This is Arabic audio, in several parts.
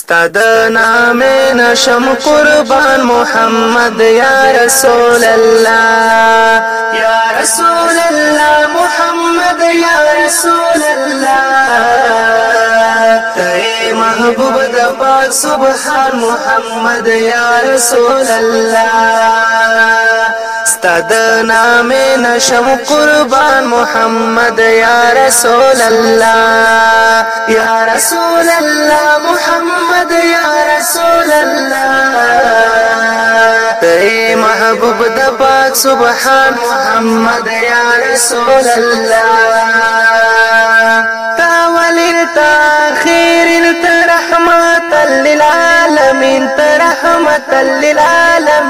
ستاد نام نشم قربان محمد یا رسول الله. یا رسول الله محمد یا رسول الله. ته محبوب د پاک سبحان محمد یا رسول الله. ستاد نام نشم قربان محمد یا رسول الله. یا رسول الله محمد یا رسول الله. ته محبوب د پاک سبحان محمد یا رسول الله. تا ولر تا خير رحمة للعالمين. رحمة للعالمين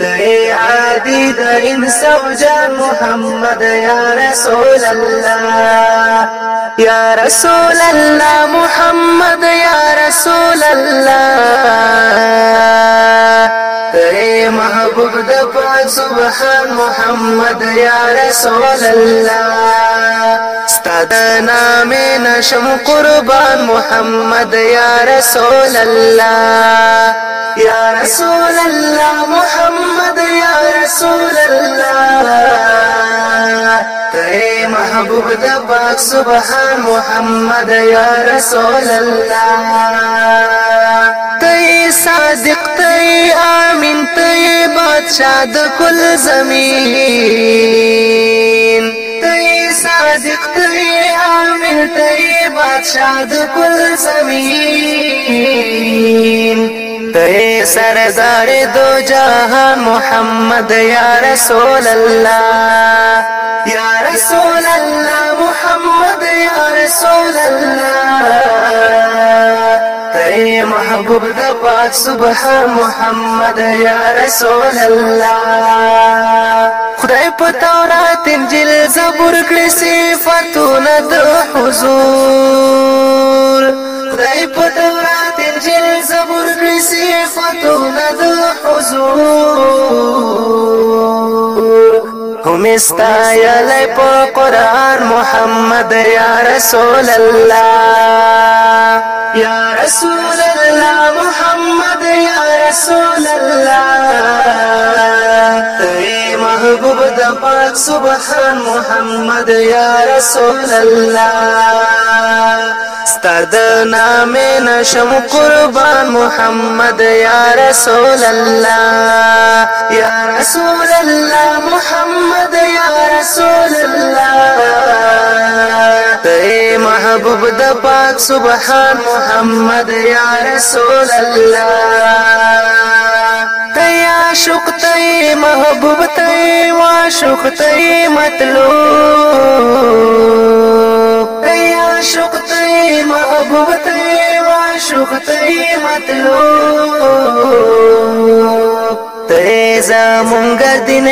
ته عادي د انس وجان محمد يا رسول الله. يا رسول الله محمد يا رسول الله. محبوب د سبحان محمد يا رسول الله. ستاد نام نشم قربان محمد يا رسول الله. يا رسول الله محمد يا رسول الله. ته محبوب د سبحان محمد يا رسول الله. ته صادق ته آمين ته بادشاہ د کل زمین؟ ته صادق ته امين ته بادشاہ د کل زمین. ته سردار دو جهان محمد یا رسول الله یا رسول الله محمد یا رسول الله د پاک سبحان محمد یا رسول الله خدای په تورات انجیل زبور کړی صفاتونه د حضور خدای په تورات انجیل زبور کړی صفاتونه د حضور هم استایلی په قران محمد یا رسول الله یا رسول الله محمد یا رسول الله ته محبوب د پاک سبحان محمد یا رسول الله ستاد نام نشم قربان محمد یا رسول الله یا رسول الله محمد یا رسول الله ته محبوب د پاک سبحان محمد یا رسول الله ته عاشق ته محبوب ته عاشق ته مطلوب ته مطلوب. ته زمونږ دین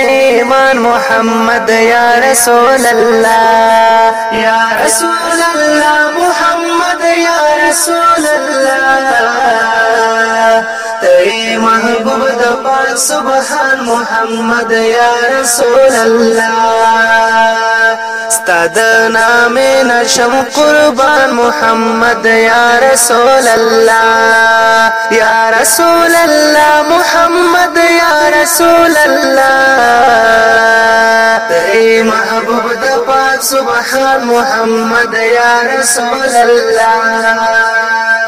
محمد یا رسول الله. یا رسول الله محمد یا رسول الله. ته محبوب د پاک سبحان محمد یا رسول الله. ستاد نام نشم قربان محمد یا رسول الله. یا رسول الله محمد یا رسول الله. ته محبوب د پاک سبحان محمد یا رسول الله.